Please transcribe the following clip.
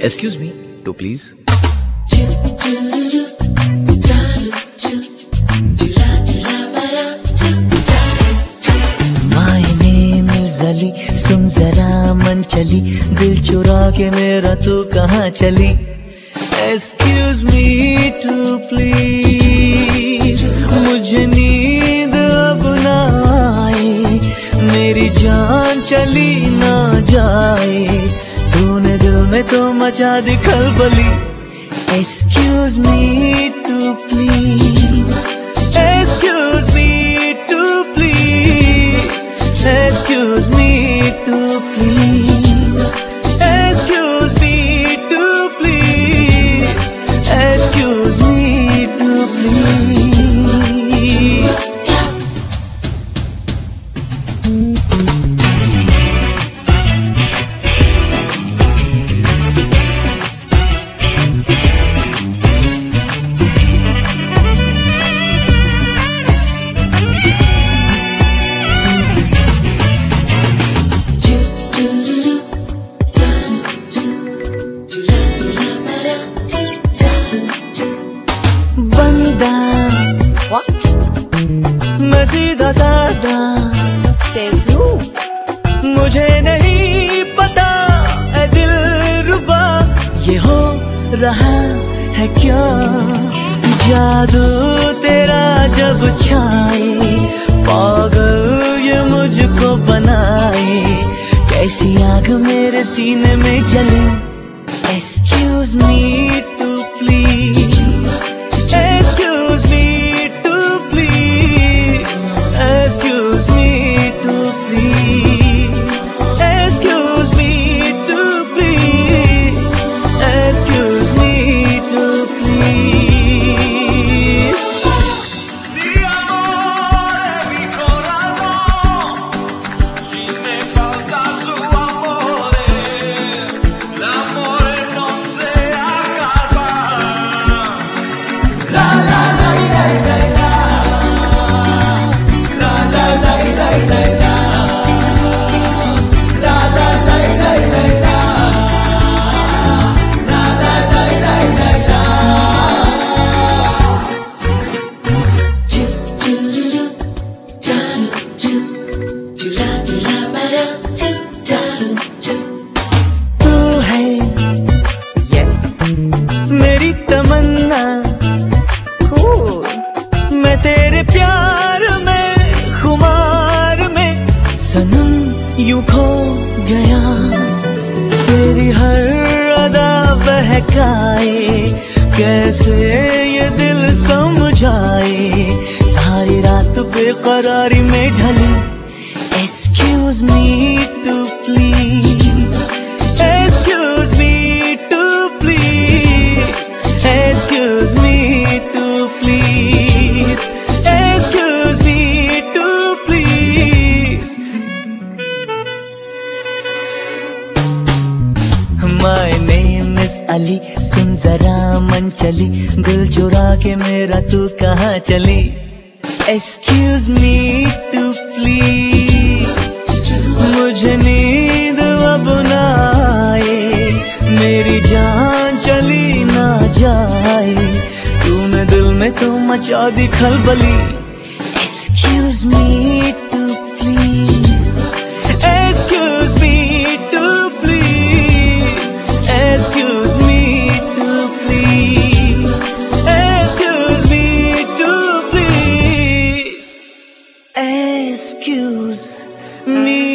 Excuse me, to please. चली? दिल चुरा के मेरा तू कहाँ चली? Excuse me to please मुझे नींद अब ना आए मेरी जान चली ना जाए। तूने दिल में तो मचा दी खलबली। एक्सक्यूज me रहा है क्या? जादू तेरा जब छाए, पागल ये मुझको बनाए। कैसी आग मेरे सीने में जले? एक्सक्यूज मी to यूँ खो गया। तेरी हर अदा बहकाए, कैसे ये दिल समझाए, सारी रात बेकरारी में ढली। Ali सुन जरा मन चली। दिल चुरा के मेरा तू कहाँ चली? Excuse me to please मुझे नींद अब ना आए। मेरी जान चली ना जाए। तूने दिल में तो मचा दी खलबली। Excuse me me